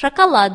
шоколад.